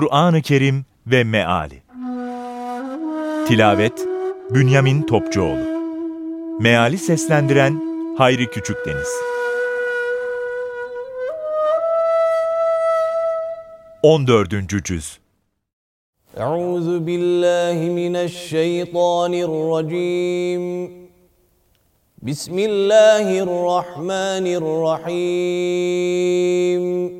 Kur'an-ı Kerim ve Meali. Tilavet Bünyamin Topçuoğlu. Meali seslendiren Hayri Küçükdeniz 14. Cüz. Euzu billahi mineşşeytanirracim Bismillahirrahmanirrahim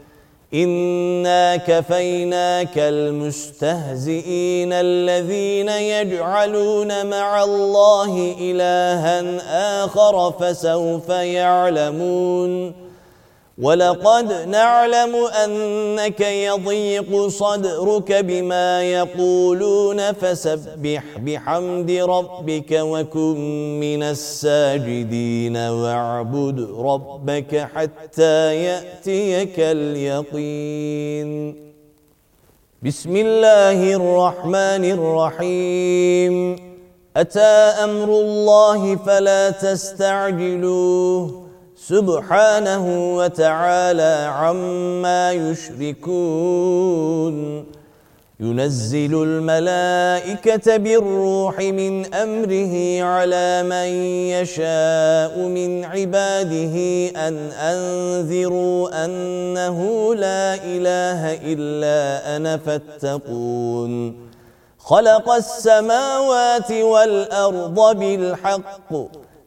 إنا كفيناك المستهزئين الذين يجعلون مع الله إلها آخر فسوف يعلمون ولقد نعلم أنك يضيق صدرك بما يقولون فسبح بحمد ربك وكن من الساجدين واعبد ربك حتى يأتيك اليقين بسم الله الرحمن الرحيم أتى أمر الله فلا تستعجلوه سبحانه وتعالى عما يشركون. ينزل الملائكة بالروح من أمره على من يشاء من عباده أن أنذروا أنه لا إله إلا أنا فاتقون. خلق السماوات والأرض بالحق.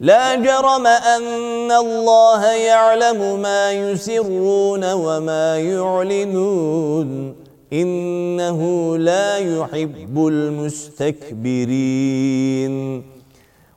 لا جرم أن الله يعلم ما يسرون وما يعلنون. إنه لا يحب المستكبرين.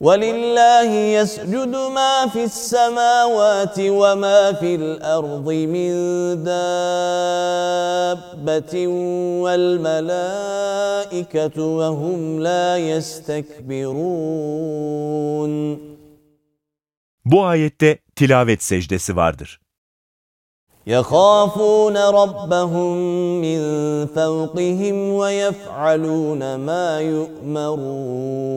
ولله يسجد ما في السماوات وما في الأرض من دابة والملائكة وهم لا يستكبرون Bu ayette tilavet secdesi vardır. يخافون ربهم من فوقهم ويفعلون ما يؤمرون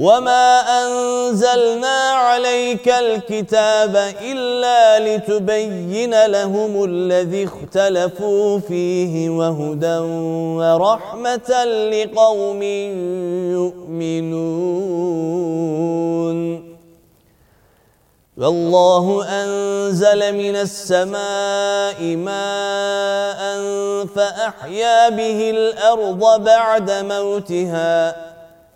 وما أنزلنا عليك الكتاب إلا لتبين لهم الذي اختلفوا فيه وهدى ورحمة لقوم يؤمنون والله أنزل من السماء ماء فأحيا به الأرض بعد موتها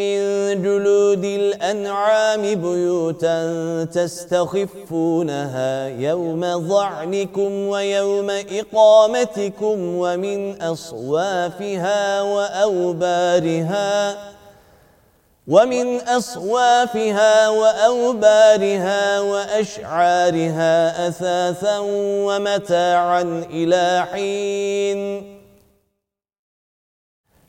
من جلود الأنعام بيوتا تستخفونها يوم ظعنكم ويوم إقامتكم ومن أصوافها وأوبارها ومن أصوافها وأوبارها وأشعارها أثاثا ومتاعا إلى حين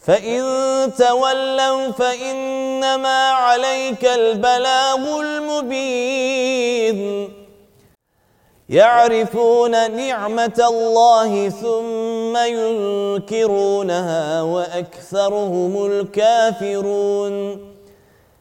فإن تولوا فإنما عليك البلاغ المبين. يعرفون نعمة الله ثم ينكرونها وأكثرهم الكافرون.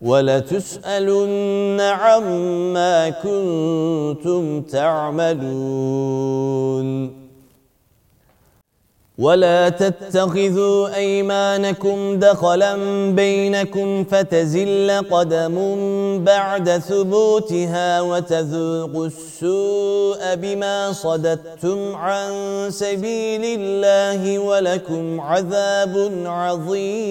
ولتسألن عما كنتم تعملون. ولا تتخذوا أيمانكم دخلا بينكم فتزل قدم بعد ثبوتها وتذوقوا السوء بما صددتم عن سبيل الله ولكم عذاب عظيم.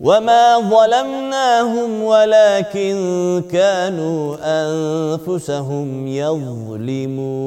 وما ظلمناهم ولكن كانوا انفسهم يظلمون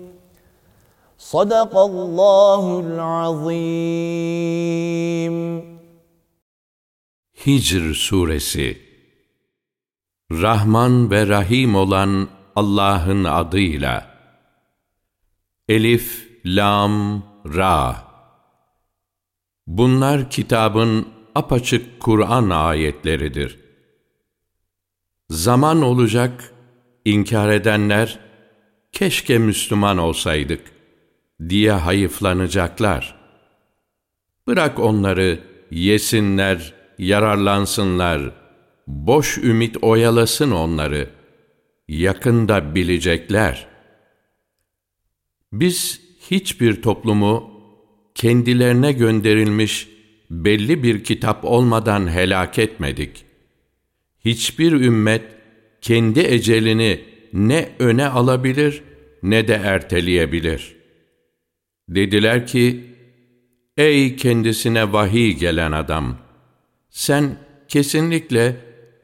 Sadakallahul azim. Hicr Suresi Rahman ve Rahim olan Allah'ın adıyla Elif, Lam, Ra Bunlar kitabın apaçık Kur'an ayetleridir. Zaman olacak, inkar edenler, keşke Müslüman olsaydık diye hayıflanacaklar. Bırak onları yesinler, yararlansınlar, boş ümit oyalasın onları, yakında bilecekler. Biz hiçbir toplumu kendilerine gönderilmiş belli bir kitap olmadan helak etmedik. Hiçbir ümmet kendi ecelini ne öne alabilir ne de erteleyebilir. Dediler ki, Ey kendisine vahiy gelen adam! Sen kesinlikle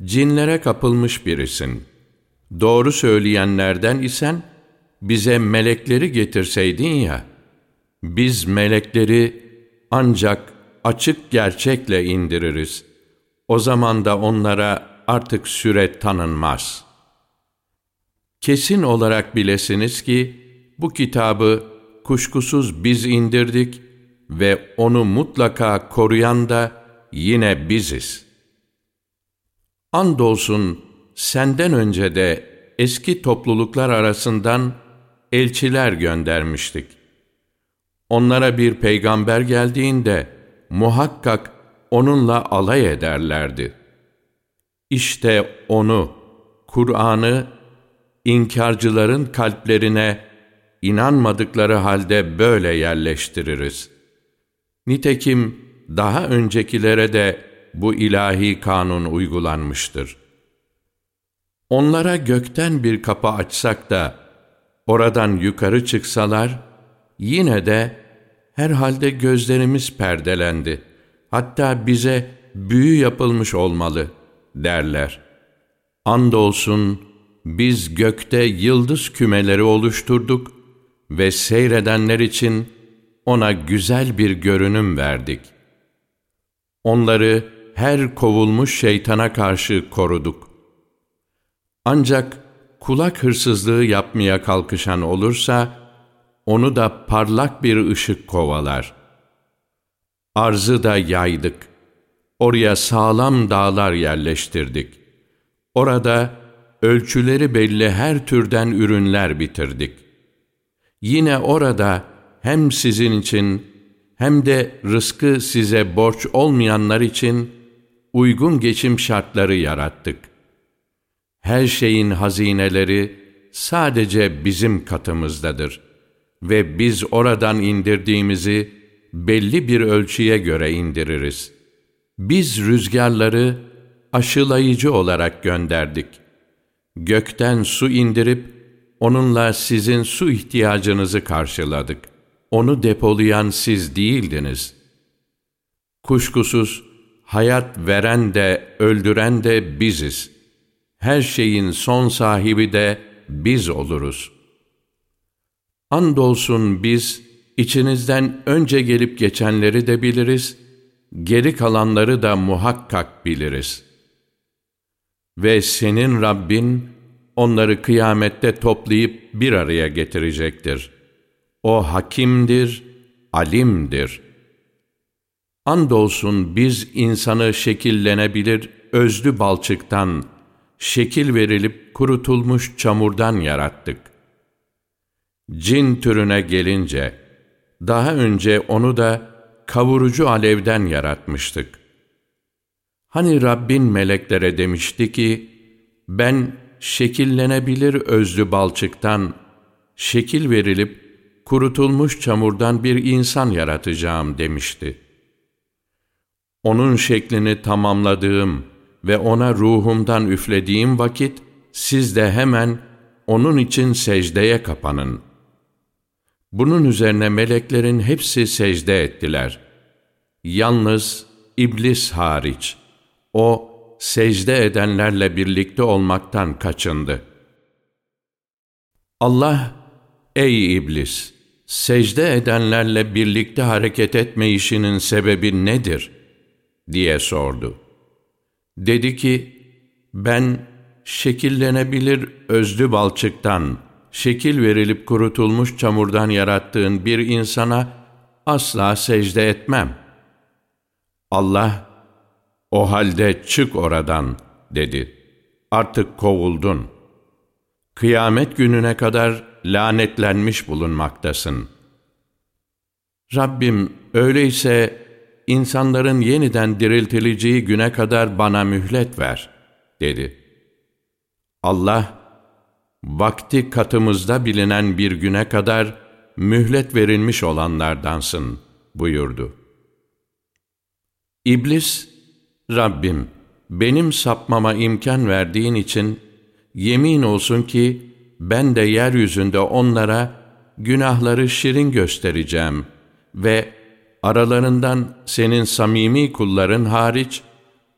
cinlere kapılmış birisin. Doğru söyleyenlerden isen bize melekleri getirseydin ya.'' Biz melekleri ancak açık gerçekle indiririz. O zaman da onlara artık süre tanınmaz. Kesin olarak bilesiniz ki bu kitabı kuşkusuz biz indirdik ve onu mutlaka koruyan da yine biziz. Andolsun senden önce de eski topluluklar arasından elçiler göndermiştik. Onlara bir peygamber geldiğinde muhakkak onunla alay ederlerdi. İşte onu, Kur'an'ı inkarcıların kalplerine inanmadıkları halde böyle yerleştiririz. Nitekim daha öncekilere de bu ilahi kanun uygulanmıştır. Onlara gökten bir kapı açsak da oradan yukarı çıksalar, Yine de herhalde gözlerimiz perdelendi. Hatta bize büyü yapılmış olmalı derler. Andolsun biz gökte yıldız kümeleri oluşturduk ve seyredenler için ona güzel bir görünüm verdik. Onları her kovulmuş şeytana karşı koruduk. Ancak kulak hırsızlığı yapmaya kalkışan olursa, onu da parlak bir ışık kovalar. Arzı da yaydık. Oraya sağlam dağlar yerleştirdik. Orada ölçüleri belli her türden ürünler bitirdik. Yine orada hem sizin için hem de rızkı size borç olmayanlar için uygun geçim şartları yarattık. Her şeyin hazineleri sadece bizim katımızdadır.'' ve biz oradan indirdiğimizi belli bir ölçüye göre indiririz. Biz rüzgarları aşılayıcı olarak gönderdik. Gökten su indirip onunla sizin su ihtiyacınızı karşıladık. Onu depolayan siz değildiniz. Kuşkusuz hayat veren de öldüren de biziz. Her şeyin son sahibi de biz oluruz. Andolsun biz içinizden önce gelip geçenleri de biliriz, geri kalanları da muhakkak biliriz. Ve senin Rabbin onları kıyamette toplayıp bir araya getirecektir. O hakimdir, alimdir. Andolsun biz insanı şekillenebilir özlü balçıktan, şekil verilip kurutulmuş çamurdan yarattık. Cin türüne gelince, daha önce onu da kavurucu alevden yaratmıştık. Hani Rabbin meleklere demişti ki, ben şekillenebilir özlü balçıktan, şekil verilip kurutulmuş çamurdan bir insan yaratacağım demişti. Onun şeklini tamamladığım ve ona ruhumdan üflediğim vakit, siz de hemen onun için secdeye kapanın. Bunun üzerine meleklerin hepsi secde ettiler. Yalnız iblis hariç. O, secde edenlerle birlikte olmaktan kaçındı. Allah, ey iblis! Secde edenlerle birlikte hareket etme işinin sebebi nedir? diye sordu. Dedi ki, ben şekillenebilir özlü balçıktan, şekil verilip kurutulmuş çamurdan yarattığın bir insana asla secde etmem. Allah, o halde çık oradan dedi. Artık kovuldun. Kıyamet gününe kadar lanetlenmiş bulunmaktasın. Rabbim öyleyse insanların yeniden diriltileceği güne kadar bana mühlet ver, dedi. Allah, vakti katımızda bilinen bir güne kadar mühlet verilmiş olanlardansın buyurdu. İblis, Rabbim benim sapmama imkan verdiğin için yemin olsun ki ben de yeryüzünde onlara günahları şirin göstereceğim ve aralarından senin samimi kulların hariç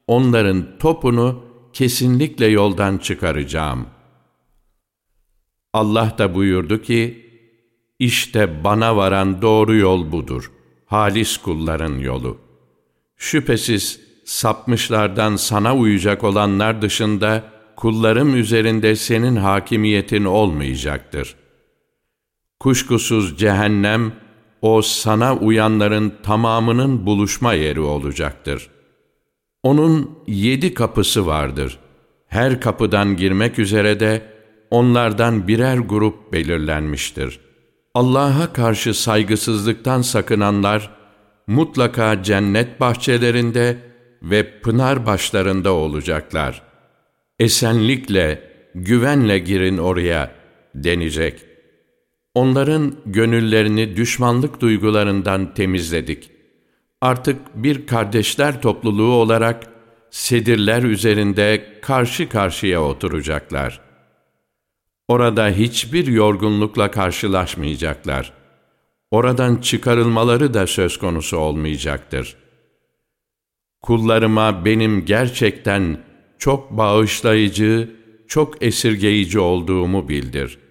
onların topunu kesinlikle yoldan çıkaracağım. Allah da buyurdu ki, işte bana varan doğru yol budur, halis kulların yolu. Şüphesiz sapmışlardan sana uyacak olanlar dışında, kullarım üzerinde senin hakimiyetin olmayacaktır. Kuşkusuz cehennem, o sana uyanların tamamının buluşma yeri olacaktır. Onun yedi kapısı vardır. Her kapıdan girmek üzere de onlardan birer grup belirlenmiştir. Allah'a karşı saygısızlıktan sakınanlar, mutlaka cennet bahçelerinde ve pınar başlarında olacaklar. Esenlikle, güvenle girin oraya denecek. Onların gönüllerini düşmanlık duygularından temizledik. Artık bir kardeşler topluluğu olarak sedirler üzerinde karşı karşıya oturacaklar. Orada hiçbir yorgunlukla karşılaşmayacaklar. Oradan çıkarılmaları da söz konusu olmayacaktır. Kullarıma benim gerçekten çok bağışlayıcı, çok esirgeyici olduğumu bildir.''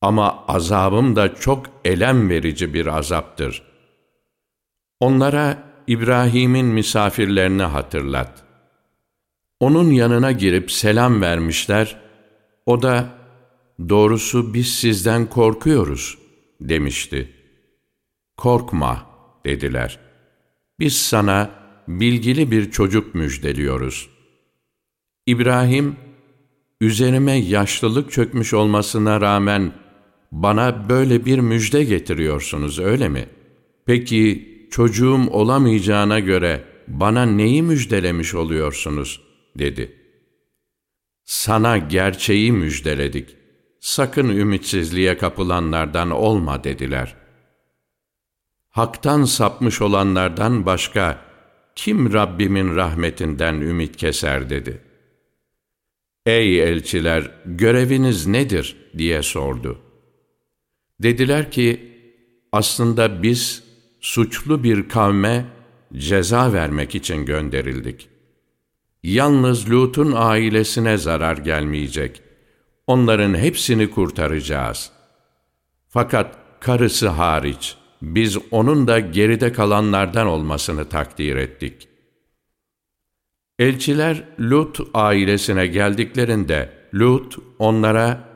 Ama azabım da çok elem verici bir azaptır. Onlara İbrahim'in misafirlerini hatırlat. Onun yanına girip selam vermişler, o da doğrusu biz sizden korkuyoruz demişti. Korkma dediler. Biz sana bilgili bir çocuk müjdeliyoruz. İbrahim, üzerime yaşlılık çökmüş olmasına rağmen bana böyle bir müjde getiriyorsunuz öyle mi? Peki çocuğum olamayacağına göre bana neyi müjdelemiş oluyorsunuz? dedi. Sana gerçeği müjdeledik. Sakın ümitsizliğe kapılanlardan olma dediler. Hak'tan sapmış olanlardan başka kim Rabbimin rahmetinden ümit keser dedi. Ey elçiler, göreviniz nedir? diye sordu. Dediler ki, aslında biz suçlu bir kavme ceza vermek için gönderildik. Yalnız Lut'un ailesine zarar gelmeyecek. Onların hepsini kurtaracağız. Fakat karısı hariç, biz onun da geride kalanlardan olmasını takdir ettik. Elçiler Lut ailesine geldiklerinde Lut onlara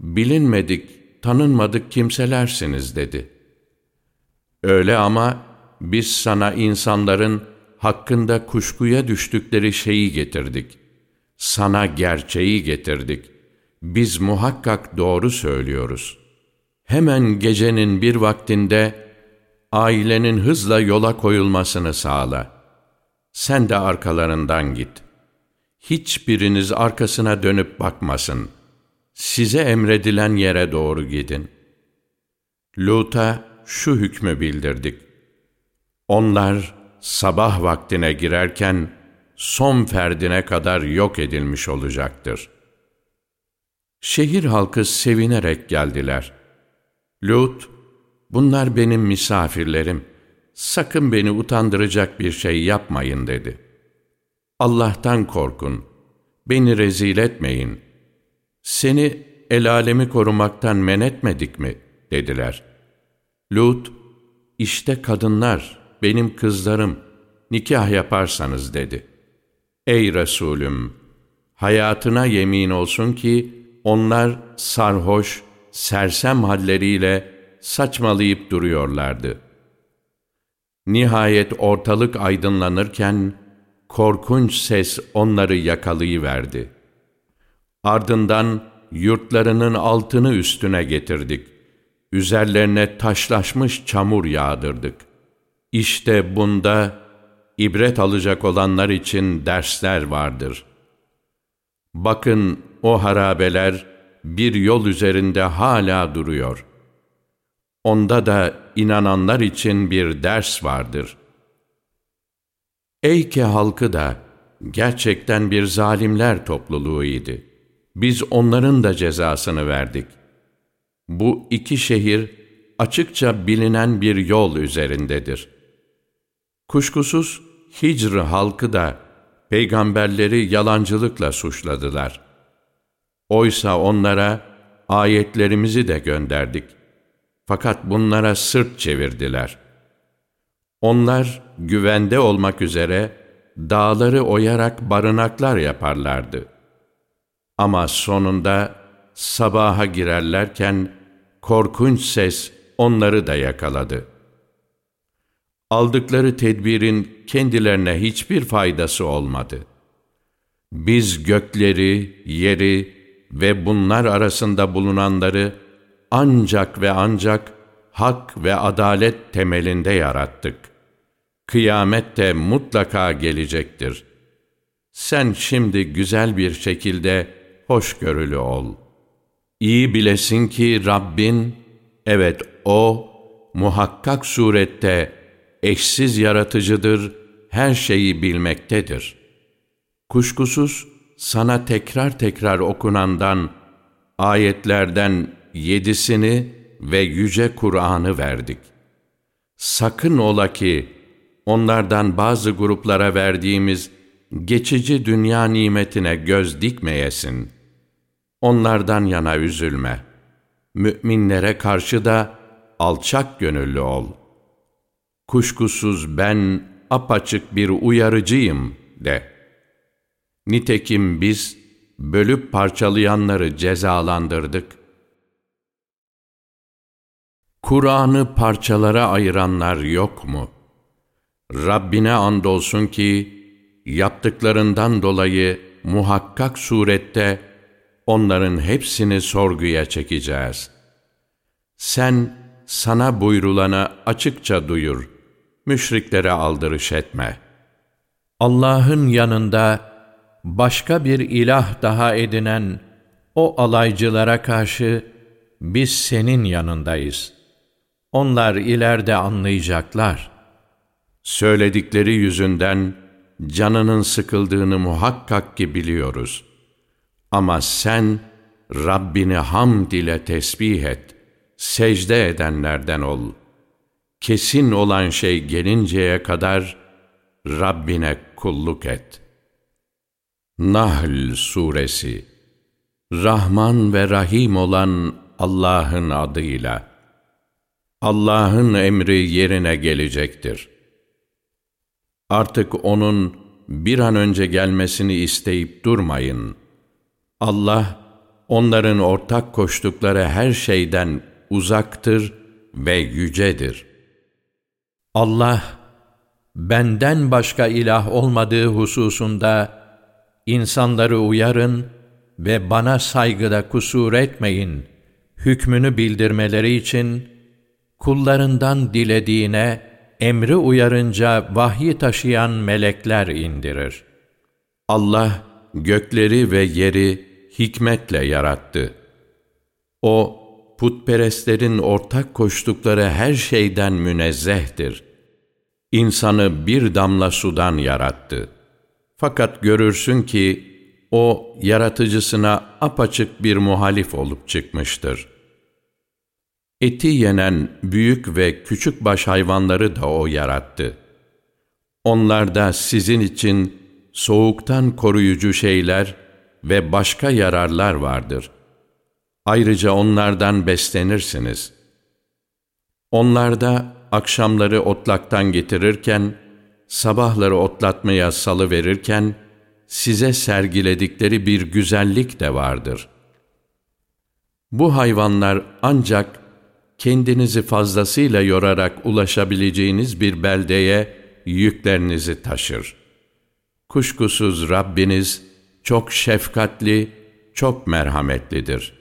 bilinmedik, tanınmadık kimselersiniz dedi. Öyle ama biz sana insanların hakkında kuşkuya düştükleri şeyi getirdik. Sana gerçeği getirdik. Biz muhakkak doğru söylüyoruz. Hemen gecenin bir vaktinde ailenin hızla yola koyulmasını sağla.'' sen de arkalarından git. Hiçbiriniz arkasına dönüp bakmasın. Size emredilen yere doğru gidin. Lut'a şu hükmü bildirdik. Onlar sabah vaktine girerken son ferdine kadar yok edilmiş olacaktır. Şehir halkı sevinerek geldiler. Lut, bunlar benim misafirlerim sakın beni utandıracak bir şey yapmayın dedi. Allah'tan korkun, beni rezil etmeyin. Seni el alemi korumaktan men etmedik mi? dediler. Lut, işte kadınlar, benim kızlarım, nikah yaparsanız dedi. Ey Resulüm! Hayatına yemin olsun ki onlar sarhoş, sersem halleriyle saçmalayıp duruyorlardı.'' Nihayet ortalık aydınlanırken korkunç ses onları yakalayıverdi. Ardından yurtlarının altını üstüne getirdik. Üzerlerine taşlaşmış çamur yağdırdık. İşte bunda ibret alacak olanlar için dersler vardır. Bakın o harabeler bir yol üzerinde hala duruyor. Onda da inananlar için bir ders vardır. Eyke halkı da gerçekten bir zalimler topluluğuydu. Biz onların da cezasını verdik. Bu iki şehir açıkça bilinen bir yol üzerindedir. Kuşkusuz Hicr halkı da peygamberleri yalancılıkla suçladılar. Oysa onlara ayetlerimizi de gönderdik. Fakat bunlara sırt çevirdiler. Onlar güvende olmak üzere dağları oyarak barınaklar yaparlardı. Ama sonunda sabaha girerlerken korkunç ses onları da yakaladı. Aldıkları tedbirin kendilerine hiçbir faydası olmadı. Biz gökleri, yeri ve bunlar arasında bulunanları ancak ve ancak hak ve adalet temelinde yarattık. Kıyamet de mutlaka gelecektir. Sen şimdi güzel bir şekilde hoşgörülü ol. İyi bilesin ki Rabbin, evet O, muhakkak surette eşsiz yaratıcıdır, her şeyi bilmektedir. Kuşkusuz sana tekrar tekrar okunandan, ayetlerden yedisini ve yüce Kur'an'ı verdik. Sakın ola ki onlardan bazı gruplara verdiğimiz geçici dünya nimetine göz dikmeyesin. Onlardan yana üzülme. Müminlere karşı da alçak gönüllü ol. Kuşkusuz ben apaçık bir uyarıcıyım de. Nitekim biz bölüp parçalayanları cezalandırdık. Kur'an'ı parçalara ayıranlar yok mu? Rabbine andolsun ki, yaptıklarından dolayı muhakkak surette onların hepsini sorguya çekeceğiz. Sen sana buyrulana açıkça duyur, müşriklere aldırış etme. Allah'ın yanında başka bir ilah daha edinen o alaycılara karşı biz senin yanındayız.'' Onlar ileride anlayacaklar. Söyledikleri yüzünden canının sıkıldığını muhakkak ki biliyoruz. Ama sen Rabbini hamd ile tesbih et, secde edenlerden ol. Kesin olan şey gelinceye kadar Rabbine kulluk et. Nahl Suresi Rahman ve Rahim olan Allah'ın adıyla. Allah'ın emri yerine gelecektir. Artık O'nun bir an önce gelmesini isteyip durmayın. Allah, onların ortak koştukları her şeyden uzaktır ve yücedir. Allah, benden başka ilah olmadığı hususunda insanları uyarın ve bana saygıda kusur etmeyin hükmünü bildirmeleri için kullarından dilediğine emri uyarınca vahyi taşıyan melekler indirir. Allah gökleri ve yeri hikmetle yarattı. O, putperestlerin ortak koştukları her şeyden münezzehtir. İnsanı bir damla sudan yarattı. Fakat görürsün ki, o yaratıcısına apaçık bir muhalif olup çıkmıştır. Eti yenen büyük ve küçük baş hayvanları da o yarattı. Onlarda sizin için soğuktan koruyucu şeyler ve başka yararlar vardır. Ayrıca onlardan beslenirsiniz. Onlarda akşamları otlaktan getirirken, sabahları otlatmaya salı verirken, size sergiledikleri bir güzellik de vardır. Bu hayvanlar ancak kendinizi fazlasıyla yorarak ulaşabileceğiniz bir beldeye yüklerinizi taşır. Kuşkusuz Rabbiniz çok şefkatli, çok merhametlidir.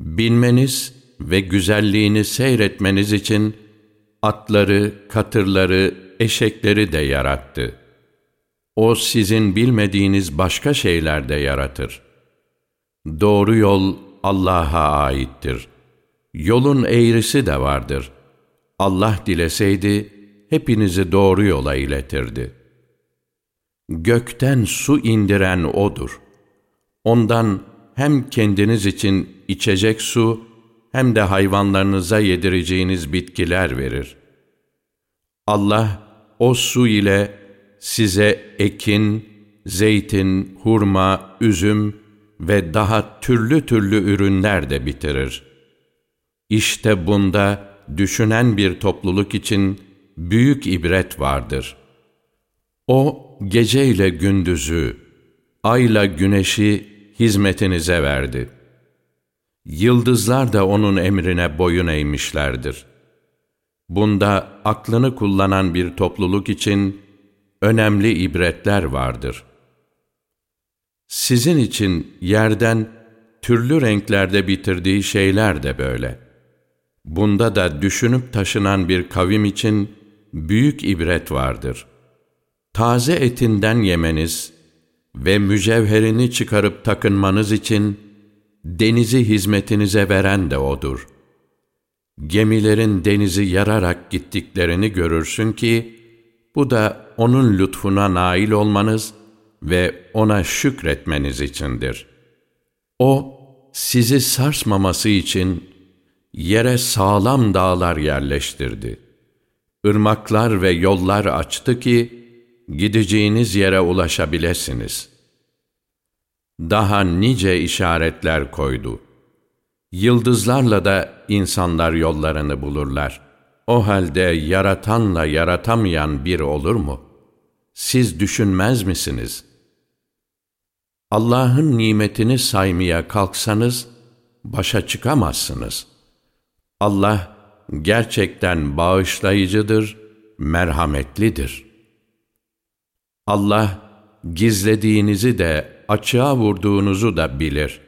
Bilmeniz ve güzelliğini seyretmeniz için atları, katırları, eşekleri de yarattı.'' O sizin bilmediğiniz başka şeyler de yaratır. Doğru yol Allah'a aittir. Yolun eğrisi de vardır. Allah dileseydi hepinizi doğru yola iletirdi. Gökten su indiren O'dur. Ondan hem kendiniz için içecek su hem de hayvanlarınıza yedireceğiniz bitkiler verir. Allah o su ile size ekin, zeytin, hurma, üzüm ve daha türlü türlü ürünler de bitirir. İşte bunda düşünen bir topluluk için büyük ibret vardır. O geceyle gündüzü, ayla güneşi hizmetinize verdi. Yıldızlar da onun emrine boyun eğmişlerdir. Bunda aklını kullanan bir topluluk için önemli ibretler vardır. Sizin için yerden türlü renklerde bitirdiği şeyler de böyle. Bunda da düşünüp taşınan bir kavim için büyük ibret vardır. Taze etinden yemeniz ve mücevherini çıkarıp takınmanız için denizi hizmetinize veren de O'dur. Gemilerin denizi yararak gittiklerini görürsün ki, bu da O'nun lütfuna nail olmanız ve O'na şükretmeniz içindir. O, sizi sarsmaması için yere sağlam dağlar yerleştirdi. Irmaklar ve yollar açtı ki, gideceğiniz yere ulaşabilesiniz. Daha nice işaretler koydu. Yıldızlarla da insanlar yollarını bulurlar. O halde yaratanla yaratamayan bir olur mu? Siz düşünmez misiniz? Allah'ın nimetini saymaya kalksanız, başa çıkamazsınız. Allah gerçekten bağışlayıcıdır, merhametlidir. Allah gizlediğinizi de açığa vurduğunuzu da bilir.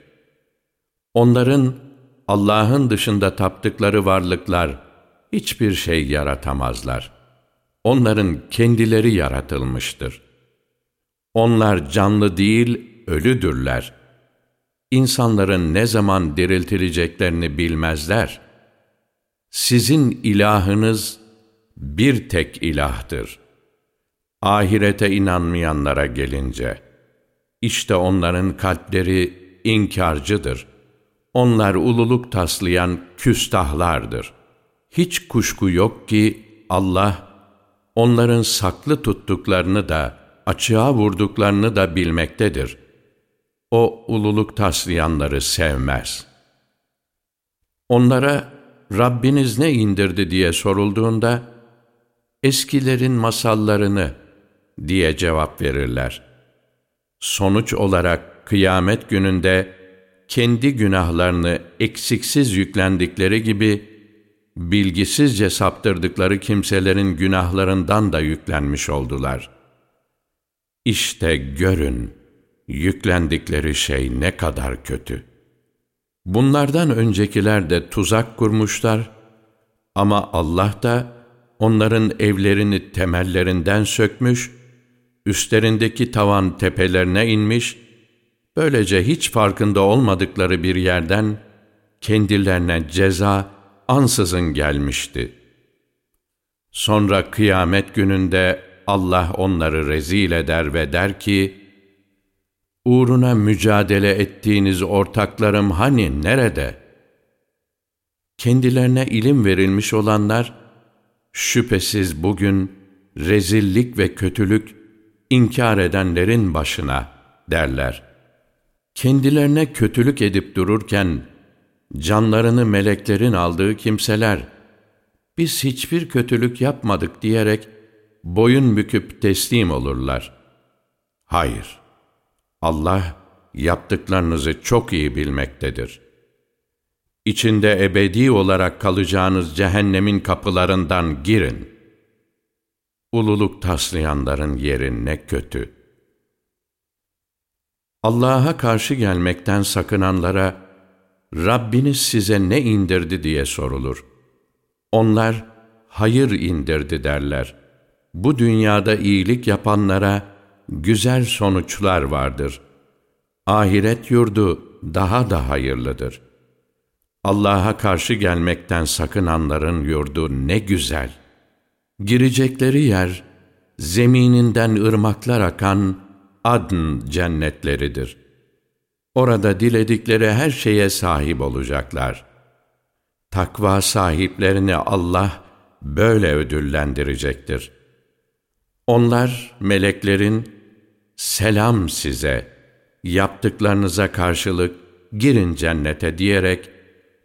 Onların Allah'ın dışında taptıkları varlıklar, hiçbir şey yaratamazlar. Onların kendileri yaratılmıştır. Onlar canlı değil, ölüdürler. İnsanların ne zaman diriltileceklerini bilmezler. Sizin ilahınız bir tek ilahtır. Ahirete inanmayanlara gelince, İşte onların kalpleri inkarcıdır. Onlar ululuk taslayan küstahlardır. Hiç kuşku yok ki Allah onların saklı tuttuklarını da açığa vurduklarını da bilmektedir. O ululuk taslayanları sevmez. Onlara Rabbiniz ne indirdi diye sorulduğunda eskilerin masallarını diye cevap verirler. Sonuç olarak kıyamet gününde kendi günahlarını eksiksiz yüklendikleri gibi bilgisizce saptırdıkları kimselerin günahlarından da yüklenmiş oldular. İşte görün, yüklendikleri şey ne kadar kötü. Bunlardan öncekiler de tuzak kurmuşlar ama Allah da onların evlerini temellerinden sökmüş, üstlerindeki tavan tepelerine inmiş, böylece hiç farkında olmadıkları bir yerden kendilerine ceza ansızın gelmişti. Sonra kıyamet gününde Allah onları rezil eder ve der ki, Uğruna mücadele ettiğiniz ortaklarım hani nerede? Kendilerine ilim verilmiş olanlar, şüphesiz bugün rezillik ve kötülük inkar edenlerin başına derler. Kendilerine kötülük edip dururken, canlarını meleklerin aldığı kimseler, biz hiçbir kötülük yapmadık diyerek boyun büküp teslim olurlar. Hayır, Allah yaptıklarınızı çok iyi bilmektedir. İçinde ebedi olarak kalacağınız cehennemin kapılarından girin. Ululuk taslayanların yeri ne kötü. Allah'a karşı gelmekten sakınanlara, Rabbiniz size ne indirdi diye sorulur. Onlar, hayır indirdi derler. Bu dünyada iyilik yapanlara güzel sonuçlar vardır. Ahiret yurdu daha da hayırlıdır. Allah'a karşı gelmekten sakınanların yurdu ne güzel. Girecekleri yer, zemininden ırmaklar akan adn cennetleridir.'' Orada diledikleri her şeye sahip olacaklar. Takva sahiplerini Allah böyle ödüllendirecektir. Onlar meleklerin selam size, yaptıklarınıza karşılık girin cennete diyerek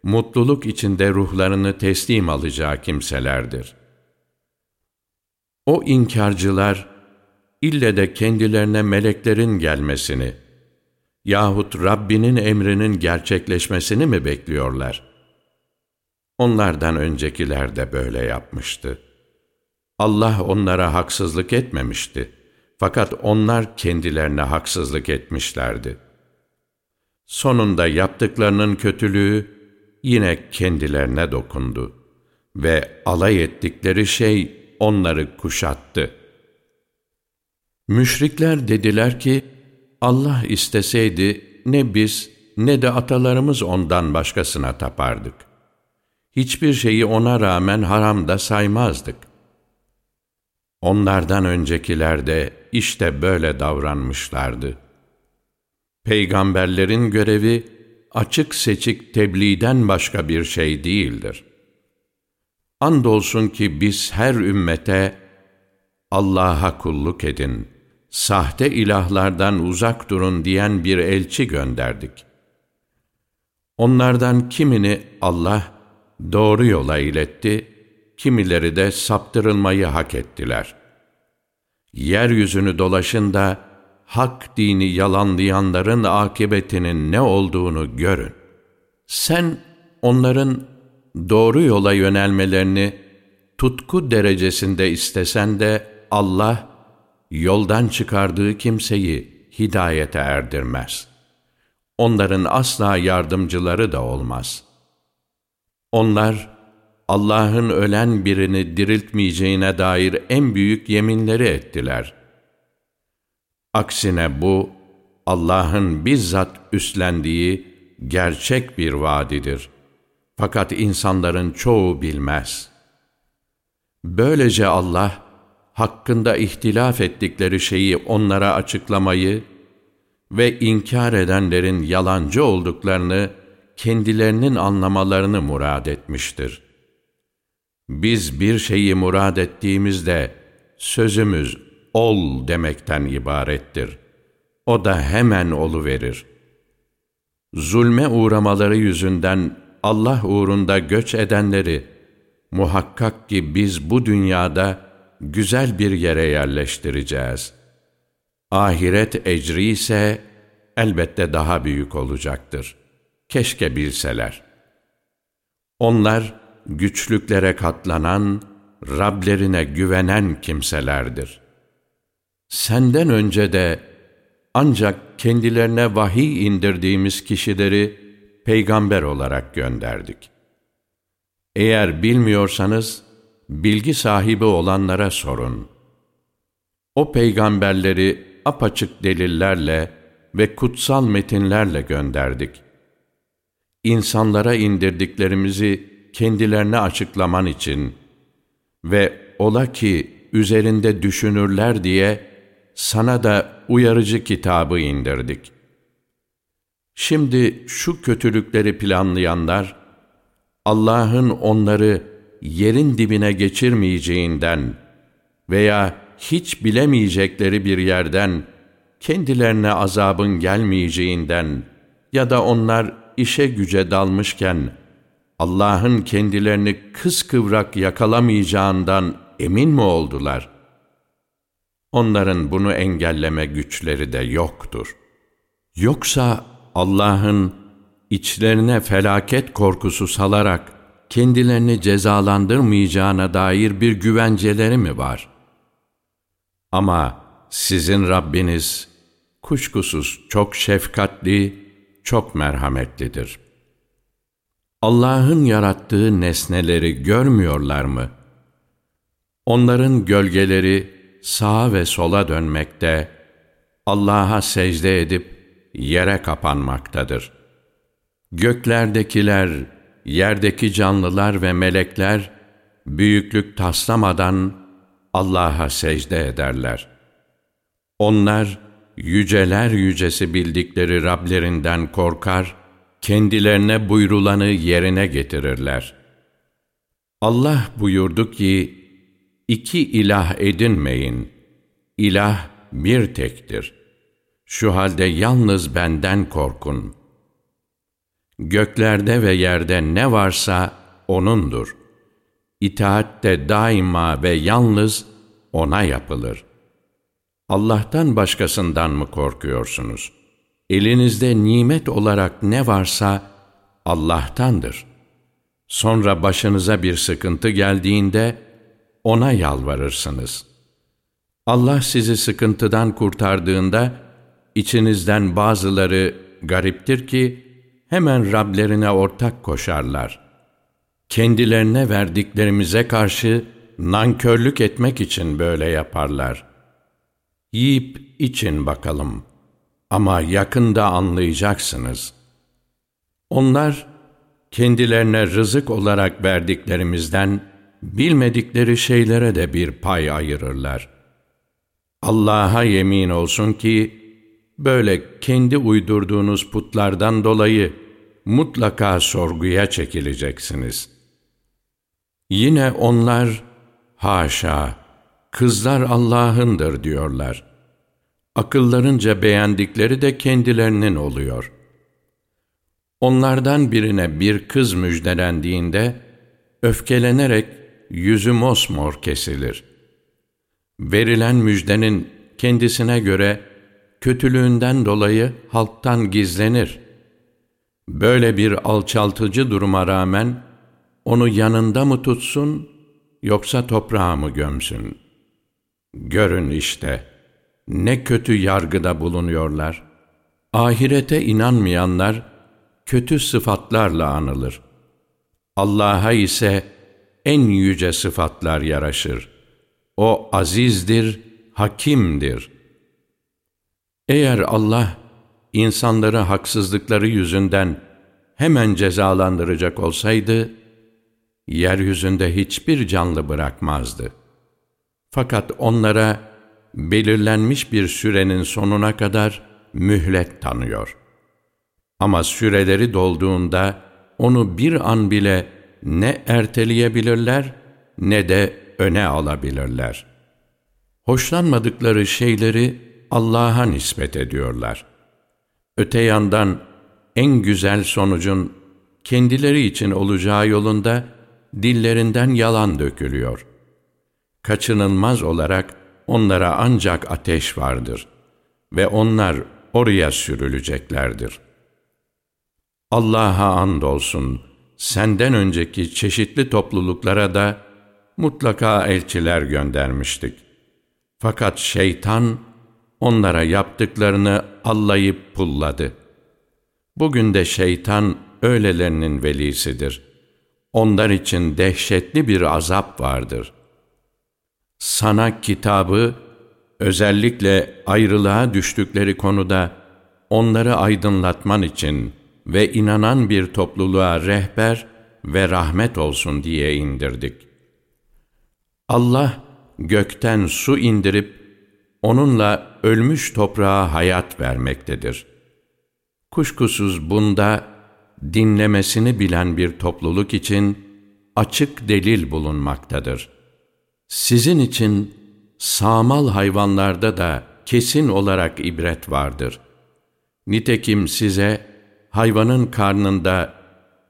mutluluk içinde ruhlarını teslim alacağı kimselerdir. O inkarcılar ille de kendilerine meleklerin gelmesini, yahut Rabbinin emrinin gerçekleşmesini mi bekliyorlar? Onlardan öncekiler de böyle yapmıştı. Allah onlara haksızlık etmemişti. Fakat onlar kendilerine haksızlık etmişlerdi. Sonunda yaptıklarının kötülüğü yine kendilerine dokundu ve alay ettikleri şey onları kuşattı. Müşrikler dediler ki, Allah isteseydi ne biz ne de atalarımız ondan başkasına tapardık. Hiçbir şeyi ona rağmen haram da saymazdık. Onlardan öncekiler de işte böyle davranmışlardı. Peygamberlerin görevi açık seçik tebliğden başka bir şey değildir. Andolsun ki biz her ümmete Allah'a kulluk edin.'' sahte ilahlardan uzak durun diyen bir elçi gönderdik. Onlardan kimini Allah doğru yola iletti, kimileri de saptırılmayı hak ettiler. Yeryüzünü dolaşın da hak dini yalanlayanların akıbetinin ne olduğunu görün. Sen onların doğru yola yönelmelerini tutku derecesinde istesen de Allah yoldan çıkardığı kimseyi hidayete erdirmez. Onların asla yardımcıları da olmaz. Onlar, Allah'ın ölen birini diriltmeyeceğine dair en büyük yeminleri ettiler. Aksine bu, Allah'ın bizzat üstlendiği gerçek bir vaadidir. Fakat insanların çoğu bilmez. Böylece Allah, hakkında ihtilaf ettikleri şeyi onlara açıklamayı ve inkar edenlerin yalancı olduklarını kendilerinin anlamalarını murad etmiştir. Biz bir şeyi murad ettiğimizde sözümüz ol demekten ibarettir. O da hemen olu verir. Zulme uğramaları yüzünden Allah uğrunda göç edenleri muhakkak ki biz bu dünyada güzel bir yere yerleştireceğiz. Ahiret ecri ise elbette daha büyük olacaktır. Keşke bilseler. Onlar güçlüklere katlanan, Rablerine güvenen kimselerdir. Senden önce de ancak kendilerine vahiy indirdiğimiz kişileri peygamber olarak gönderdik. Eğer bilmiyorsanız, bilgi sahibi olanlara sorun. O peygamberleri apaçık delillerle ve kutsal metinlerle gönderdik. İnsanlara indirdiklerimizi kendilerine açıklaman için ve ola ki üzerinde düşünürler diye sana da uyarıcı kitabı indirdik. Şimdi şu kötülükleri planlayanlar, Allah'ın onları yerin dibine geçirmeyeceğinden veya hiç bilemeyecekleri bir yerden kendilerine azabın gelmeyeceğinden ya da onlar işe güce dalmışken Allah'ın kendilerini kıskıvrak yakalamayacağından emin mi oldular? Onların bunu engelleme güçleri de yoktur. Yoksa Allah'ın içlerine felaket korkusu salarak kendilerini cezalandırmayacağına dair bir güvenceleri mi var? Ama sizin Rabbiniz kuşkusuz çok şefkatli, çok merhametlidir. Allah'ın yarattığı nesneleri görmüyorlar mı? Onların gölgeleri sağa ve sola dönmekte, Allah'a secde edip yere kapanmaktadır. Göklerdekiler, yerdeki canlılar ve melekler büyüklük taslamadan Allah'a secde ederler. Onlar yüceler yücesi bildikleri Rablerinden korkar, kendilerine buyrulanı yerine getirirler. Allah buyurdu ki, iki ilah edinmeyin, ilah bir tektir. Şu halde yalnız benden korkun. Göklerde ve yerde ne varsa O'nundur. İtaat de daima ve yalnız O'na yapılır. Allah'tan başkasından mı korkuyorsunuz?'' elinizde nimet olarak ne varsa Allah'tandır. Sonra başınıza bir sıkıntı geldiğinde O'na yalvarırsınız. Allah sizi sıkıntıdan kurtardığında içinizden bazıları gariptir ki hemen Rablerine ortak koşarlar. Kendilerine verdiklerimize karşı nankörlük etmek için böyle yaparlar. Yiyip için bakalım.'' Ama yakında anlayacaksınız. Onlar kendilerine rızık olarak verdiklerimizden bilmedikleri şeylere de bir pay ayırırlar. Allah'a yemin olsun ki böyle kendi uydurduğunuz putlardan dolayı mutlaka sorguya çekileceksiniz. Yine onlar haşa kızlar Allah'ındır diyorlar.'' akıllarınca beğendikleri de kendilerinin oluyor. Onlardan birine bir kız müjdelendiğinde, öfkelenerek yüzü mosmor kesilir. Verilen müjdenin kendisine göre kötülüğünden dolayı halktan gizlenir. Böyle bir alçaltıcı duruma rağmen onu yanında mı tutsun yoksa toprağa mı gömsün? Görün işte.'' ne kötü yargıda bulunuyorlar. Ahirete inanmayanlar kötü sıfatlarla anılır. Allah'a ise en yüce sıfatlar yaraşır. O azizdir, hakimdir. Eğer Allah insanları haksızlıkları yüzünden hemen cezalandıracak olsaydı, yeryüzünde hiçbir canlı bırakmazdı. Fakat onlara belirlenmiş bir sürenin sonuna kadar mühlet tanıyor. Ama süreleri dolduğunda onu bir an bile ne erteleyebilirler ne de öne alabilirler. Hoşlanmadıkları şeyleri Allah'a nispet ediyorlar. Öte yandan en güzel sonucun kendileri için olacağı yolunda dillerinden yalan dökülüyor. Kaçınılmaz olarak onlara ancak ateş vardır ve onlar oraya sürüleceklerdir. Allah'a andolsun, senden önceki çeşitli topluluklara da mutlaka elçiler göndermiştik. Fakat şeytan onlara yaptıklarını allayıp pulladı. Bugün de şeytan öylelerinin velisidir. Onlar için dehşetli bir azap vardır. Sana kitabı, özellikle ayrılığa düştükleri konuda onları aydınlatman için ve inanan bir topluluğa rehber ve rahmet olsun diye indirdik. Allah gökten su indirip onunla ölmüş toprağa hayat vermektedir. Kuşkusuz bunda dinlemesini bilen bir topluluk için açık delil bulunmaktadır. Sizin için sağmal hayvanlarda da kesin olarak ibret vardır. Nitekim size hayvanın karnında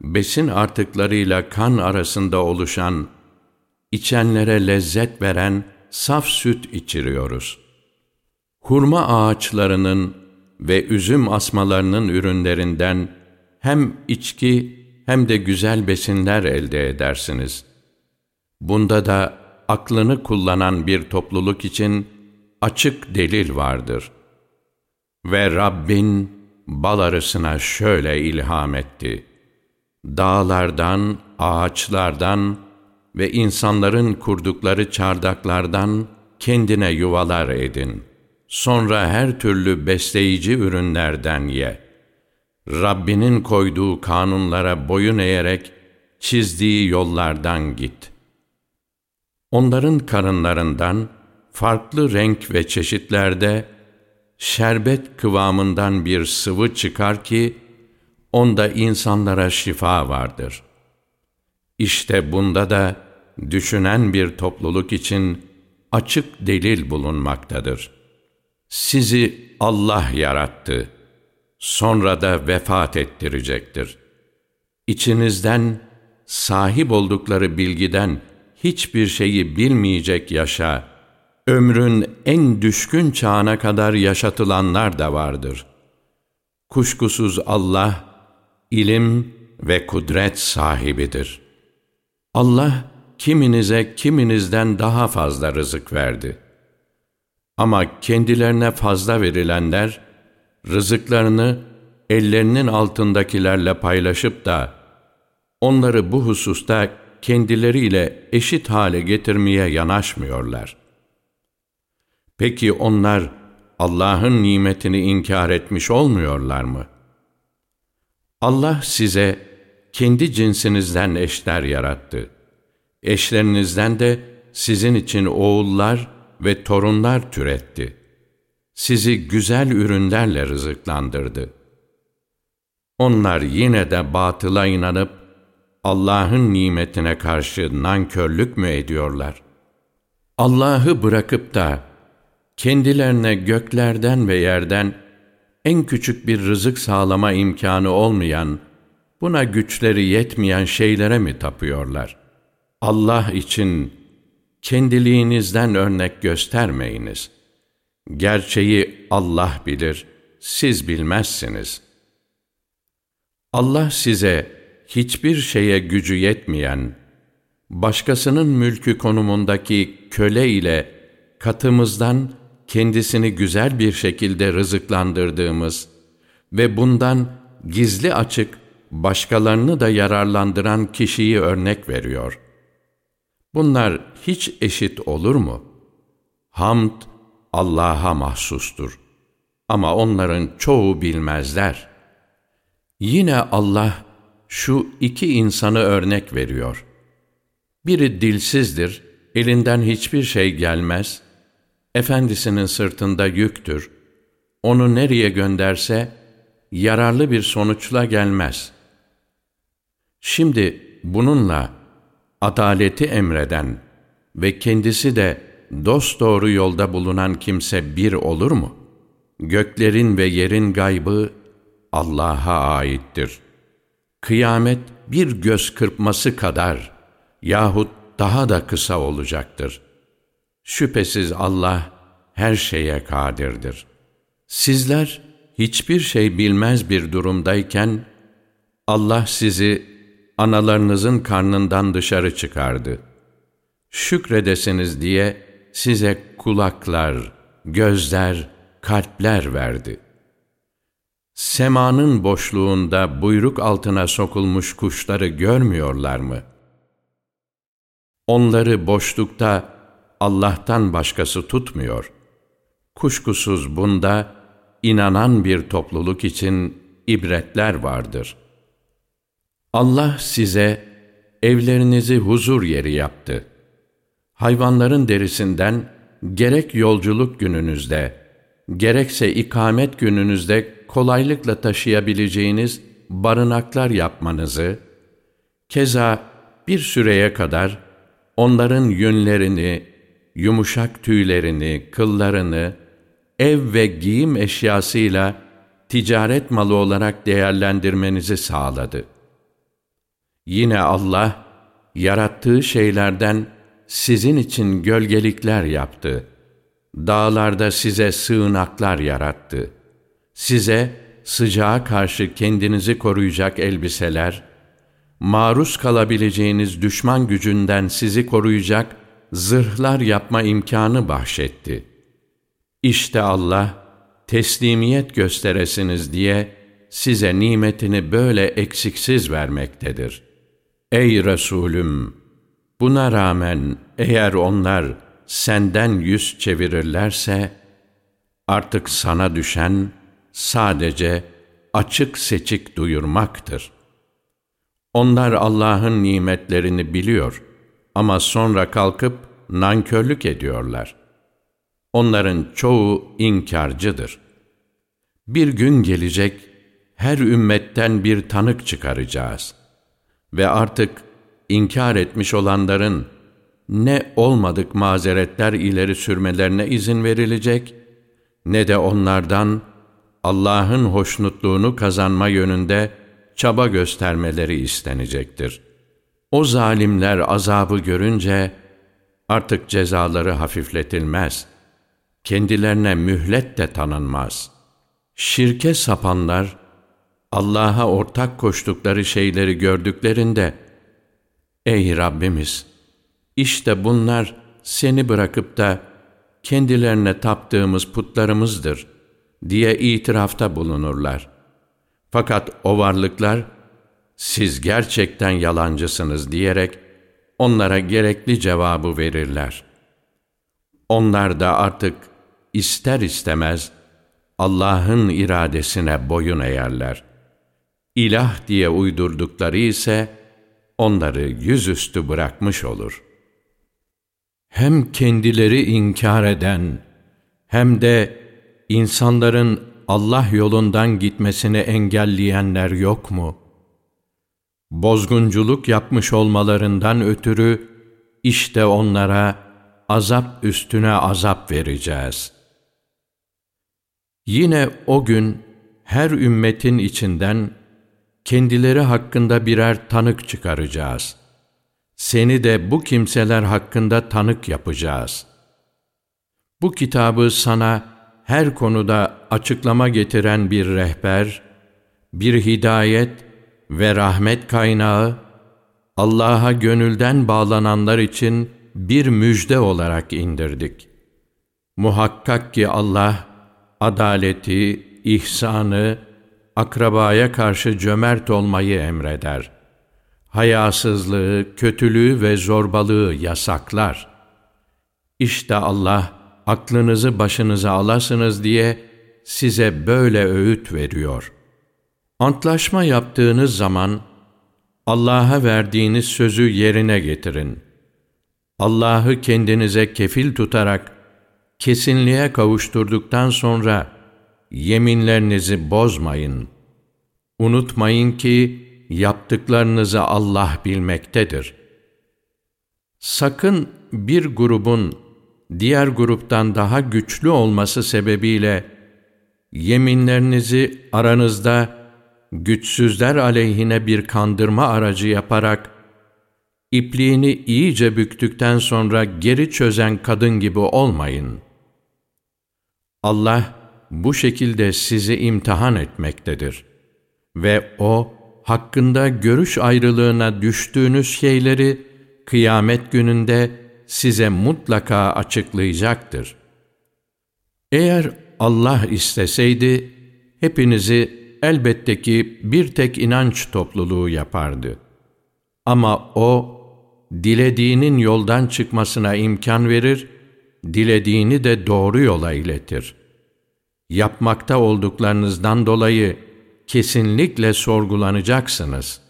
besin artıklarıyla kan arasında oluşan, içenlere lezzet veren saf süt içiriyoruz. Hurma ağaçlarının ve üzüm asmalarının ürünlerinden hem içki hem de güzel besinler elde edersiniz. Bunda da aklını kullanan bir topluluk için açık delil vardır. Ve Rabbin bal arısına şöyle ilham etti. Dağlardan, ağaçlardan ve insanların kurdukları çardaklardan kendine yuvalar edin. Sonra her türlü besleyici ürünlerden ye. Rabbinin koyduğu kanunlara boyun eğerek çizdiği yollardan git. Onların karınlarından farklı renk ve çeşitlerde şerbet kıvamından bir sıvı çıkar ki, onda insanlara şifa vardır. İşte bunda da düşünen bir topluluk için açık delil bulunmaktadır. Sizi Allah yarattı, sonra da vefat ettirecektir. İçinizden sahip oldukları bilgiden hiçbir şeyi bilmeyecek yaşa, ömrün en düşkün çağına kadar yaşatılanlar da vardır. Kuşkusuz Allah, ilim ve kudret sahibidir. Allah, kiminize kiminizden daha fazla rızık verdi. Ama kendilerine fazla verilenler, rızıklarını ellerinin altındakilerle paylaşıp da, onları bu hususta kendileriyle eşit hale getirmeye yanaşmıyorlar. Peki onlar Allah'ın nimetini inkar etmiş olmuyorlar mı? Allah size kendi cinsinizden eşler yarattı. Eşlerinizden de sizin için oğullar ve torunlar türetti. Sizi güzel ürünlerle rızıklandırdı. Onlar yine de batıla inanıp Allah'ın nimetine karşı nankörlük mü ediyorlar? Allah'ı bırakıp da kendilerine göklerden ve yerden en küçük bir rızık sağlama imkanı olmayan, buna güçleri yetmeyen şeylere mi tapıyorlar? Allah için kendiliğinizden örnek göstermeyiniz. Gerçeği Allah bilir, siz bilmezsiniz. Allah size hiçbir şeye gücü yetmeyen, başkasının mülkü konumundaki köle ile katımızdan kendisini güzel bir şekilde rızıklandırdığımız ve bundan gizli açık başkalarını da yararlandıran kişiyi örnek veriyor. Bunlar hiç eşit olur mu? Hamd Allah'a mahsustur. Ama onların çoğu bilmezler. Yine Allah şu iki insanı örnek veriyor. Biri dilsizdir, elinden hiçbir şey gelmez, efendisinin sırtında yüktür. onu nereye gönderse yararlı bir sonuçla gelmez. Şimdi bununla adaleti emreden ve kendisi de dosdoğru yolda bulunan kimse bir olur mu? Göklerin ve yerin gaybı Allah'a aittir. Kıyamet bir göz kırpması kadar yahut daha da kısa olacaktır. Şüphesiz Allah her şeye kadirdir. Sizler hiçbir şey bilmez bir durumdayken Allah sizi analarınızın karnından dışarı çıkardı. Şükredesiniz diye size kulaklar, gözler, kalpler verdi. Semanın boşluğunda buyruk altına sokulmuş kuşları görmüyorlar mı? Onları boşlukta Allah'tan başkası tutmuyor. Kuşkusuz bunda inanan bir topluluk için ibretler vardır. Allah size evlerinizi huzur yeri yaptı. Hayvanların derisinden gerek yolculuk gününüzde, gerekse ikamet gününüzde kolaylıkla taşıyabileceğiniz barınaklar yapmanızı, keza bir süreye kadar onların yünlerini, yumuşak tüylerini, kıllarını, ev ve giyim eşyasıyla ticaret malı olarak değerlendirmenizi sağladı. Yine Allah, yarattığı şeylerden sizin için gölgelikler yaptı. Dağlarda size sığınaklar yarattı. Size sıcağa karşı kendinizi koruyacak elbiseler, maruz kalabileceğiniz düşman gücünden sizi koruyacak zırhlar yapma imkanı bahşetti. İşte Allah, teslimiyet gösteresiniz diye size nimetini böyle eksiksiz vermektedir. Ey Resulüm! Buna rağmen eğer onlar senden yüz çevirirlerse, artık sana düşen sadece açık seçik duyurmaktır. Onlar Allah'ın nimetlerini biliyor ama sonra kalkıp nankörlük ediyorlar. Onların çoğu inkarcıdır. Bir gün gelecek, her ümmetten bir tanık çıkaracağız. Ve artık inkar etmiş olanların ne olmadık mazeretler ileri sürmelerine izin verilecek, ne de onlardan Allah'ın hoşnutluğunu kazanma yönünde çaba göstermeleri istenecektir. O zalimler azabı görünce artık cezaları hafifletilmez. Kendilerine mühlet de tanınmaz. Şirke sapanlar, Allah'a ortak koştukları şeyleri gördüklerinde, Ey Rabbimiz! işte bunlar seni bırakıp da kendilerine taptığımız putlarımızdır diye itirafta bulunurlar. Fakat o varlıklar, siz gerçekten yalancısınız diyerek onlara gerekli cevabı verirler. Onlar da artık ister istemez Allah'ın iradesine boyun eğerler. İlah diye uydurdukları ise onları yüzüstü bırakmış olur. Hem kendileri inkar eden hem de insanların Allah yolundan gitmesini engelleyenler yok mu? Bozgunculuk yapmış olmalarından ötürü işte onlara azap üstüne azap vereceğiz. Yine o gün her ümmetin içinden kendileri hakkında birer tanık çıkaracağız. Seni de bu kimseler hakkında tanık yapacağız. Bu kitabı sana her konuda açıklama getiren bir rehber, bir hidayet ve rahmet kaynağı, Allah'a gönülden bağlananlar için bir müjde olarak indirdik. Muhakkak ki Allah, adaleti, ihsanı, akrabaya karşı cömert olmayı emreder. Hayasızlığı, kötülüğü ve zorbalığı yasaklar. İşte Allah, aklınızı başınıza alasınız diye size böyle öğüt veriyor. Antlaşma yaptığınız zaman Allah'a verdiğiniz sözü yerine getirin. Allah'ı kendinize kefil tutarak kesinliğe kavuşturduktan sonra yeminlerinizi bozmayın. Unutmayın ki yaptıklarınızı Allah bilmektedir. Sakın bir grubun diğer gruptan daha güçlü olması sebebiyle yeminlerinizi aranızda güçsüzler aleyhine bir kandırma aracı yaparak ipliğini iyice büktükten sonra geri çözen kadın gibi olmayın. Allah bu şekilde sizi imtihan etmektedir ve O hakkında görüş ayrılığına düştüğünüz şeyleri kıyamet gününde size mutlaka açıklayacaktır. Eğer Allah isteseydi, hepinizi elbette ki bir tek inanç topluluğu yapardı. Ama O, dilediğinin yoldan çıkmasına imkan verir, dilediğini de doğru yola iletir. Yapmakta olduklarınızdan dolayı kesinlikle sorgulanacaksınız.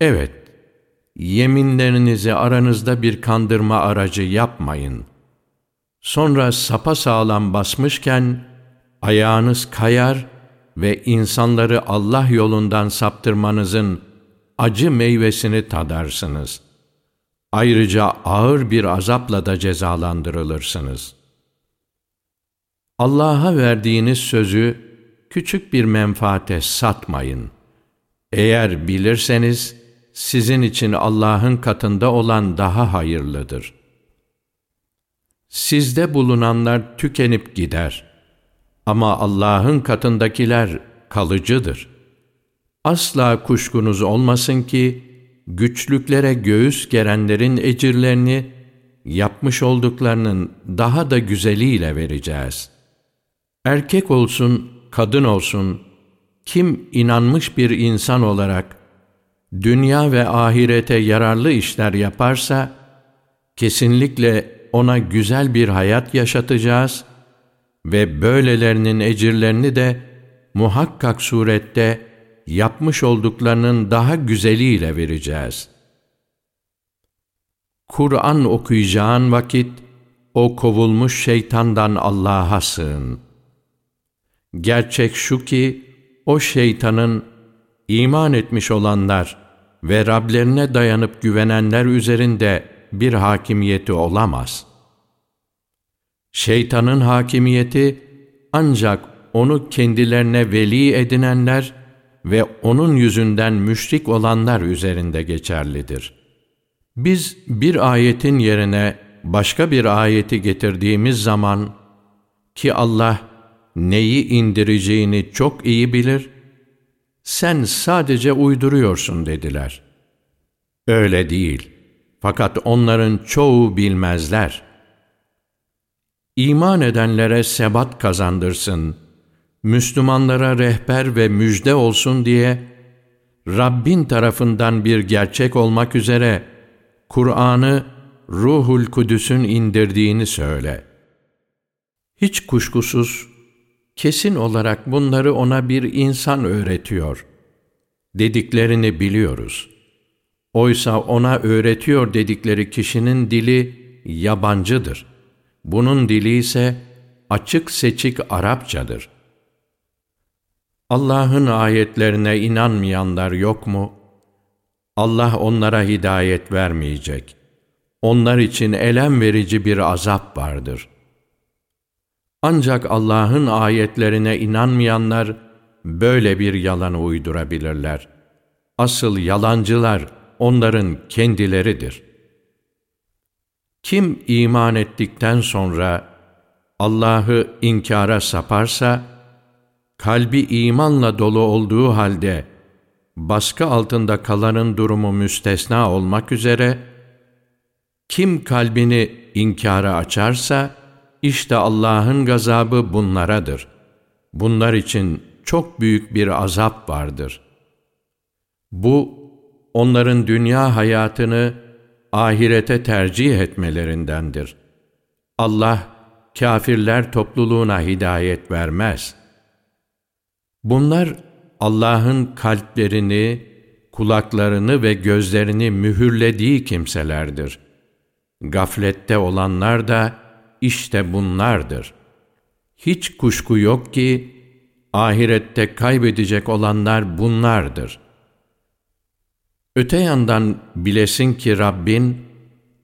Evet, yeminlerinizi aranızda bir kandırma aracı yapmayın. Sonra sapa sağlam basmışken ayağınız kayar ve insanları Allah yolundan saptırmanızın acı meyvesini tadarsınız. Ayrıca ağır bir azapla da cezalandırılırsınız. Allah'a verdiğiniz sözü küçük bir menfaate satmayın. Eğer bilirseniz, sizin için Allah'ın katında olan daha hayırlıdır. Sizde bulunanlar tükenip gider. Ama Allah'ın katındakiler kalıcıdır. Asla kuşkunuz olmasın ki, güçlüklere göğüs gerenlerin ecirlerini, yapmış olduklarının daha da güzeliyle vereceğiz. Erkek olsun, kadın olsun, kim inanmış bir insan olarak, dünya ve ahirete yararlı işler yaparsa, kesinlikle ona güzel bir hayat yaşatacağız ve böylelerinin ecirlerini de muhakkak surette yapmış olduklarının daha güzeliyle vereceğiz. Kur'an okuyacağın vakit, o kovulmuş şeytandan Allah'a sığın. Gerçek şu ki, o şeytanın iman etmiş olanlar, ve Rablerine dayanıp güvenenler üzerinde bir hakimiyeti olamaz. Şeytanın hakimiyeti ancak onu kendilerine veli edinenler ve onun yüzünden müşrik olanlar üzerinde geçerlidir. Biz bir ayetin yerine başka bir ayeti getirdiğimiz zaman ki Allah neyi indireceğini çok iyi bilir sen sadece uyduruyorsun dediler. Öyle değil. Fakat onların çoğu bilmezler. İman edenlere sebat kazandırsın, Müslümanlara rehber ve müjde olsun diye, Rabbin tarafından bir gerçek olmak üzere, Kur'an'ı Ruhul Kudüs'ün indirdiğini söyle. Hiç kuşkusuz, kesin olarak bunları ona bir insan öğretiyor. Dediklerini biliyoruz. Oysa ona öğretiyor dedikleri kişinin dili yabancıdır. Bunun dili ise açık seçik Arapçadır. Allah'ın ayetlerine inanmayanlar yok mu? Allah onlara hidayet vermeyecek. Onlar için elem verici bir azap vardır.'' Ancak Allah'ın ayetlerine inanmayanlar böyle bir yalan uydurabilirler. Asıl yalancılar onların kendileridir. Kim iman ettikten sonra Allah'ı inkara saparsa, kalbi imanla dolu olduğu halde baskı altında kalanın durumu müstesna olmak üzere, kim kalbini inkara açarsa, işte Allah'ın gazabı bunlaradır. Bunlar için çok büyük bir azap vardır. Bu, onların dünya hayatını ahirete tercih etmelerindendir. Allah, kafirler topluluğuna hidayet vermez. Bunlar, Allah'ın kalplerini, kulaklarını ve gözlerini mühürlediği kimselerdir. Gaflette olanlar da, işte bunlardır. Hiç kuşku yok ki ahirette kaybedecek olanlar bunlardır. Öte yandan bilesin ki Rabbin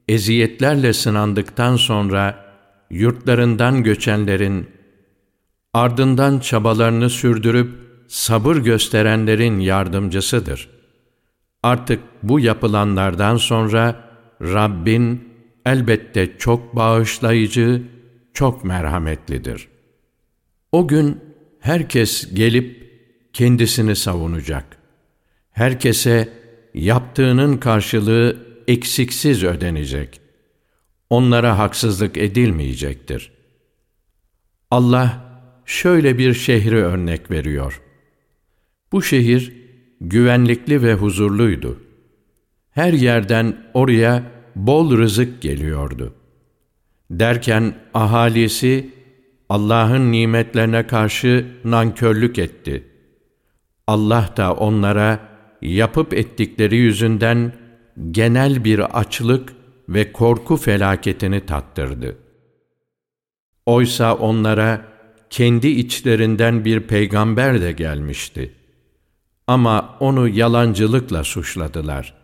eziyetlerle sınandıktan sonra yurtlarından göçenlerin ardından çabalarını sürdürüp sabır gösterenlerin yardımcısıdır. Artık bu yapılanlardan sonra Rabbin elbette çok bağışlayıcı, çok merhametlidir. O gün herkes gelip kendisini savunacak. Herkese yaptığının karşılığı eksiksiz ödenecek. Onlara haksızlık edilmeyecektir. Allah şöyle bir şehri örnek veriyor. Bu şehir güvenlikli ve huzurluydu. Her yerden oraya bol rızık geliyordu. Derken ahalisi Allah'ın nimetlerine karşı nankörlük etti. Allah da onlara yapıp ettikleri yüzünden genel bir açlık ve korku felaketini tattırdı. Oysa onlara kendi içlerinden bir peygamber de gelmişti. Ama onu yalancılıkla suçladılar.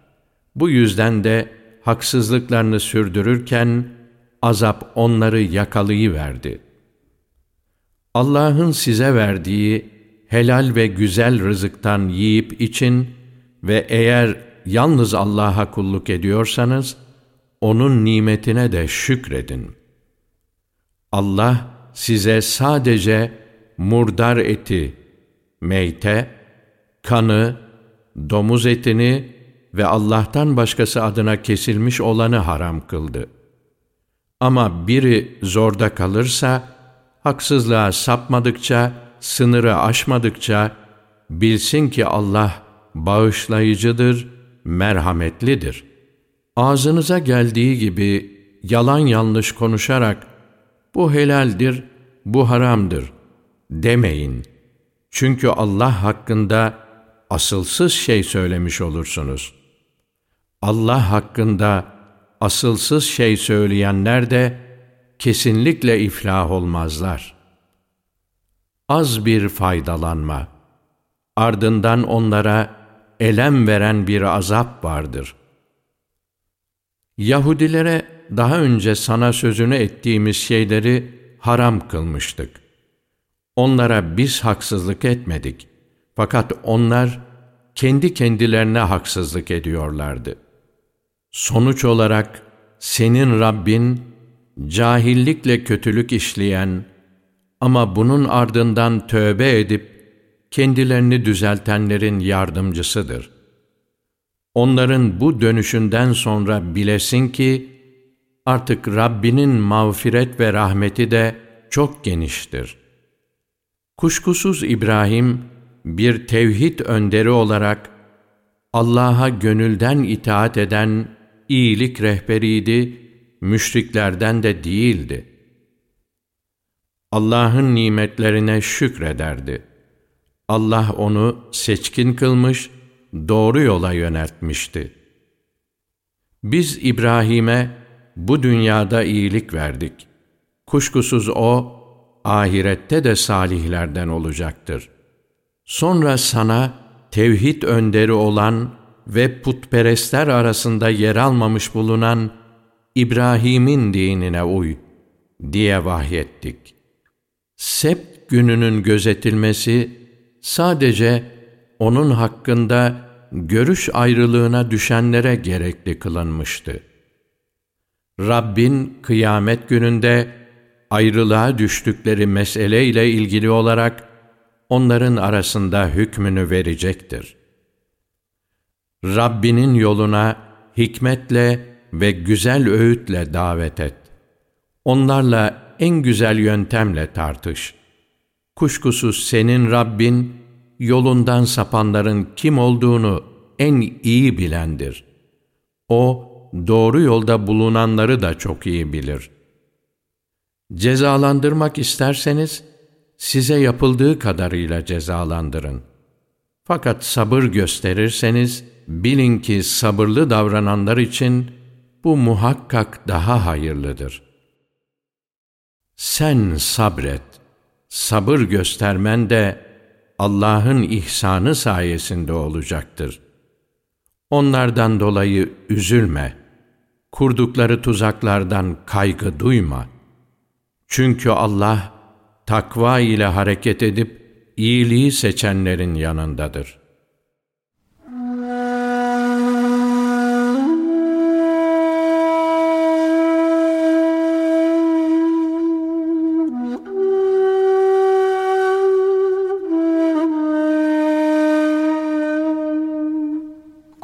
Bu yüzden de haksızlıklarını sürdürürken azap onları yakalayıverdi. Allah'ın size verdiği helal ve güzel rızıktan yiyip için ve eğer yalnız Allah'a kulluk ediyorsanız, O'nun nimetine de şükredin. Allah size sadece murdar eti, meyte, kanı, domuz etini ve Allah'tan başkası adına kesilmiş olanı haram kıldı. Ama biri zorda kalırsa, haksızlığa sapmadıkça, sınırı aşmadıkça, bilsin ki Allah bağışlayıcıdır, merhametlidir. Ağzınıza geldiği gibi yalan yanlış konuşarak, bu helaldir, bu haramdır demeyin. Çünkü Allah hakkında asılsız şey söylemiş olursunuz. Allah hakkında asılsız şey söyleyenler de kesinlikle iflah olmazlar. Az bir faydalanma, ardından onlara elem veren bir azap vardır. Yahudilere daha önce sana sözünü ettiğimiz şeyleri haram kılmıştık. Onlara biz haksızlık etmedik. Fakat onlar kendi kendilerine haksızlık ediyorlardı. Sonuç olarak senin Rabbin cahillikle kötülük işleyen ama bunun ardından tövbe edip kendilerini düzeltenlerin yardımcısıdır. Onların bu dönüşünden sonra bilesin ki, artık Rabbinin mağfiret ve rahmeti de çok geniştir. Kuşkusuz İbrahim, bir tevhid önderi olarak, Allah'a gönülden itaat eden iyilik rehberiydi, müşriklerden de değildi. Allah'ın nimetlerine şükrederdi.'' Allah onu seçkin kılmış, doğru yola yöneltmişti. Biz İbrahim'e bu dünyada iyilik verdik. Kuşkusuz o, ahirette de salihlerden olacaktır. Sonra sana tevhid önderi olan ve putperestler arasında yer almamış bulunan İbrahim'in dinine uy diye vahyettik. Sept gününün gözetilmesi sadece onun hakkında görüş ayrılığına düşenlere gerekli kılınmıştı. Rabbin kıyamet gününde ayrılığa düştükleri mesele ile ilgili olarak onların arasında hükmünü verecektir. Rabbinin yoluna hikmetle ve güzel öğütle davet et. Onlarla en güzel yöntemle tartış. Kuşkusuz senin Rabbin, yolundan sapanların kim olduğunu en iyi bilendir. O, doğru yolda bulunanları da çok iyi bilir. Cezalandırmak isterseniz, size yapıldığı kadarıyla cezalandırın. Fakat sabır gösterirseniz, bilin ki sabırlı davrananlar için bu muhakkak daha hayırlıdır. Sen sabret.'' sabır göstermen de Allah'ın ihsanı sayesinde olacaktır. Onlardan dolayı üzülme. Kurdukları tuzaklardan kaygı duyma. Çünkü Allah takva ile hareket edip iyiliği seçenlerin yanındadır.''